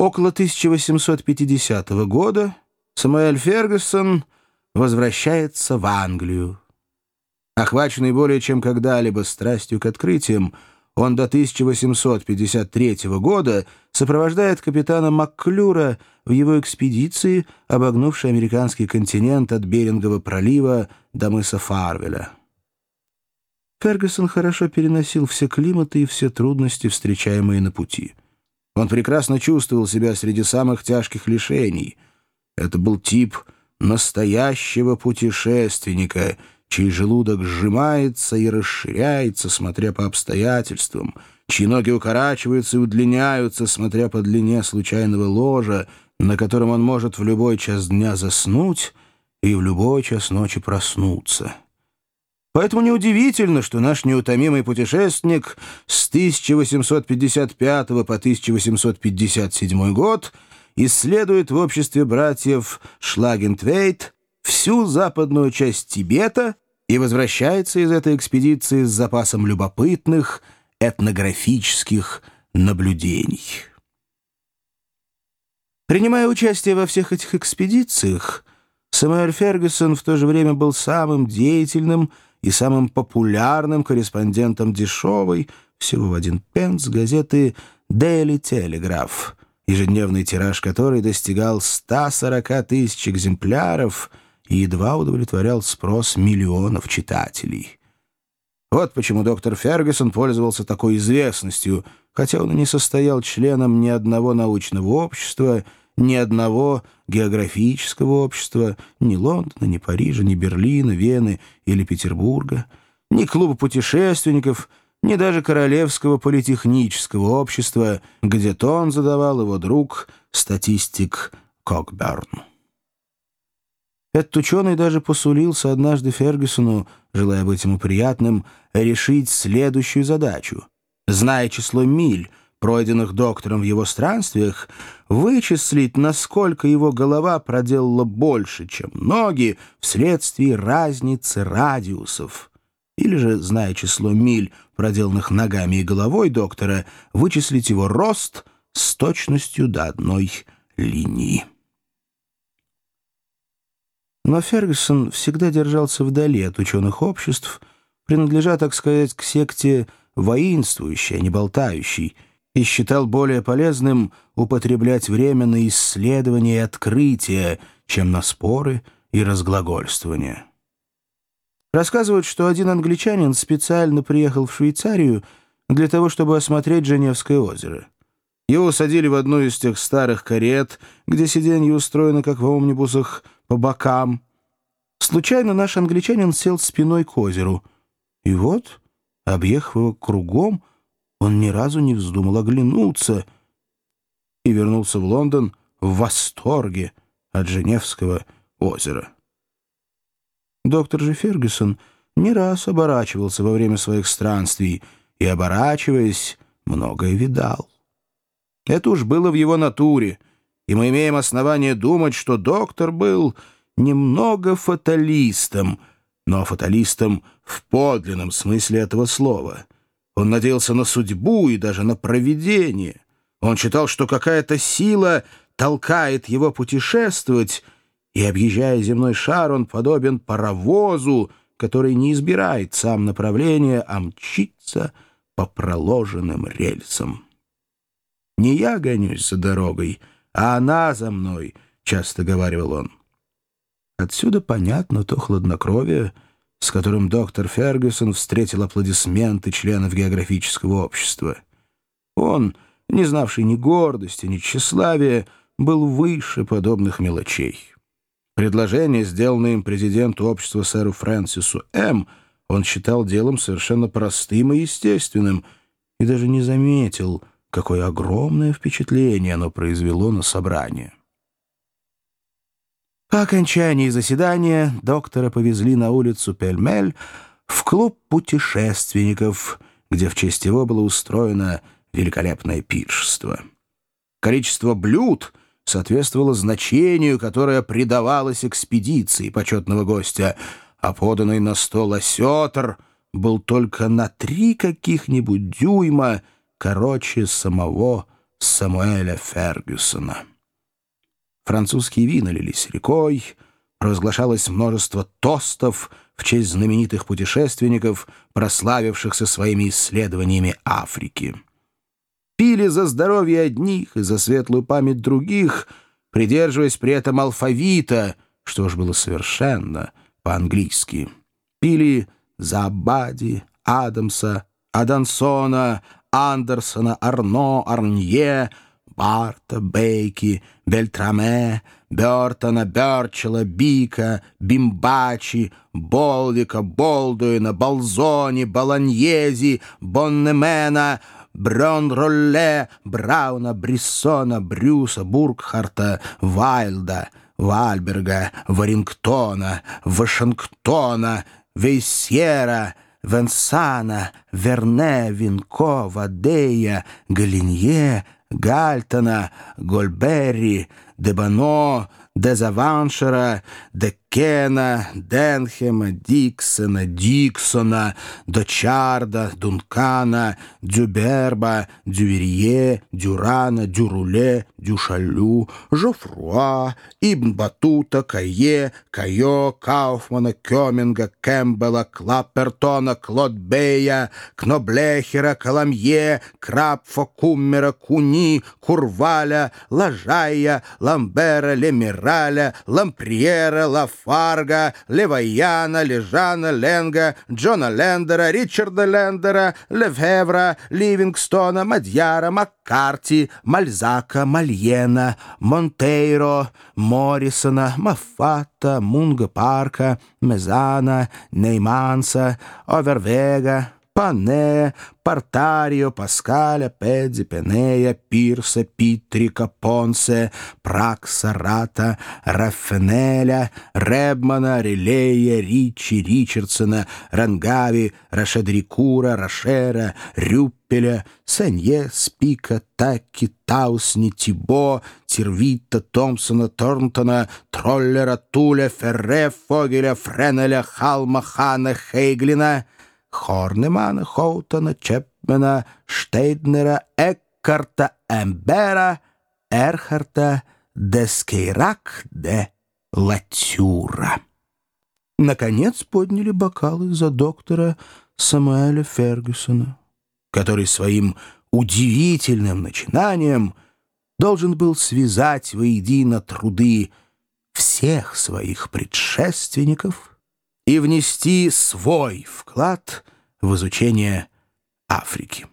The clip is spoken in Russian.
Около 1850 года Самуэль Фергюсон возвращается в Англию. Охваченный более чем когда-либо страстью к открытиям, он до 1853 года сопровождает капитана Макклюра в его экспедиции, обогнувшей американский континент от Берингового пролива до мыса Фарвеля. Фергюсон хорошо переносил все климаты и все трудности, встречаемые на пути. Он прекрасно чувствовал себя среди самых тяжких лишений. Это был тип настоящего путешественника, чей желудок сжимается и расширяется, смотря по обстоятельствам, чьи ноги укорачиваются и удлиняются, смотря по длине случайного ложа, на котором он может в любой час дня заснуть и в любой час ночи проснуться. Поэтому неудивительно, что наш неутомимый путешественник с 1855 по 1857 год исследует в обществе братьев Шлагентвейт всю западную часть Тибета и возвращается из этой экспедиции с запасом любопытных этнографических наблюдений. Принимая участие во всех этих экспедициях, Самуэль Фергюсон в то же время был самым деятельным и самым популярным корреспондентом дешевой, всего в один пенс, газеты «Daily Telegraph», ежедневный тираж которой достигал 140 тысяч экземпляров и едва удовлетворял спрос миллионов читателей. Вот почему доктор Фергюсон пользовался такой известностью, хотя он и не состоял членом ни одного научного общества — ни одного географического общества, ни Лондона, ни Парижа, ни Берлина, Вены или Петербурга, ни клуба путешественников, ни даже Королевского политехнического общества, где тон задавал его друг, статистик Кокберн. Этот ученый даже посулился однажды Фергюсону, желая быть ему приятным, решить следующую задачу. Зная число миль, пройденных доктором в его странствиях, вычислить, насколько его голова проделала больше, чем ноги, вследствие разницы радиусов. Или же, зная число миль, проделанных ногами и головой доктора, вычислить его рост с точностью до одной линии. Но Фергюсон всегда держался вдали от ученых обществ, принадлежа, так сказать, к секте воинствующей, а не болтающей, и считал более полезным употреблять время на исследования и открытия, чем на споры и разглагольствования. Рассказывают, что один англичанин специально приехал в Швейцарию для того, чтобы осмотреть Женевское озеро. Его усадили в одну из тех старых карет, где сиденья устроены, как в омнибусах, по бокам. Случайно наш англичанин сел спиной к озеру. И вот, объехав его кругом, он ни разу не вздумал оглянуться и вернулся в Лондон в восторге от Женевского озера. Доктор же Фергюсон не раз оборачивался во время своих странствий и, оборачиваясь, многое видал. Это уж было в его натуре, и мы имеем основание думать, что доктор был немного фаталистом, но фаталистом в подлинном смысле этого слова — он надеялся на судьбу и даже на провидение. Он считал, что какая-то сила толкает его путешествовать, и, объезжая земной шар, он подобен паровозу, который не избирает сам направление, а мчится по проложенным рельсам. «Не я гонюсь за дорогой, а она за мной», — часто говорил он. Отсюда понятно то хладнокровие, с которым доктор Фергюсон встретил аплодисменты членов географического общества. Он, не знавший ни гордости, ни тщеславия, был выше подобных мелочей. Предложение, сделанное им президенту общества сэру Фрэнсису М., он считал делом совершенно простым и естественным, и даже не заметил, какое огромное впечатление оно произвело на собрание. По окончании заседания доктора повезли на улицу Пельмель в клуб путешественников, где в честь его было устроено великолепное пиршество. Количество блюд соответствовало значению, которое придавалось экспедиции почетного гостя, а поданный на стол осетр был только на три каких-нибудь дюйма короче самого Самуэля Фергюсона. Французские вина лились рекой, провозглашалось множество тостов в честь знаменитых путешественников, прославившихся своими исследованиями Африки. Пили за здоровье одних и за светлую память других, придерживаясь при этом алфавита, что уж было совершенно по-английски. Пили за Аббади, Адамса, Адансона, Андерсона, Арно, Арнье, Барта, Бейки, Бельтраме, Бертона, Берчела, Бика, Бимбачи, Болвика, Болдуина, Балзони, Баланьези, Боннемена, Брон-Ролле, Брауна, Бриссона, Брюса, Бургхарта, Вайлда, Вальберга, Варингтона, Вашингтона, Вейсьера — Венсана, Верне, Винко, Вадея, Галинье, Гальтона, Гольберри, Дебано, Дезаваншера, Деккена, Денхема, Диксона, Диксона, Дочарда, Дункана, Дюберба, Дюверье, Дюрана, Дюруле, Дюшалю, Жофруа, Ибн Батута, Кае, Кайо, Кауфмана, Кёминга, Кэмпбелла, Клаппертона, Клодбея, Кноблехера, Каламье, Крапфа, Куммера, Куни, Курваля, Лажая, Ламбера, Лемираля, Ламприера, Лафарга, Леваяна, Лежана, Ленга, Джона Лендера, Ричарда Лендера, Левхевра, Ливингстона, Мадьяра, Маккарти, Мальзака, Мальена, Монтейро, Моррисона, Маффата, Мунга Парка, Мезана, Нейманса, Овервега, Пане, Портарио, Паскаля, Педзи, Пенея, Пирса, Питрика, Понсе, Пракса, Рата, Раффенеля, Ребмана, Релея, Ричи, Ричардсона, Рангави, Рашедрикура, Рашера, Рюппеля, Санье, Спика, Такки, Таусни, Тибо, Тирвита, Томпсона, Торнтона, Троллера, Туля, Ферре, Фогеля, Френеля, Халма, Хана, Хейглина — Хорнемана, Хоутона, Чепмена, Штейднера, Эккарта, Эмбера, Эрхарта, Дескейрак, де Латюра. Наконец подняли бокалы за доктора Самуэля Фергюсона, который своим удивительным начинанием должен был связать воедино труды всех своих предшественников — и внести свой вклад в изучение Африки.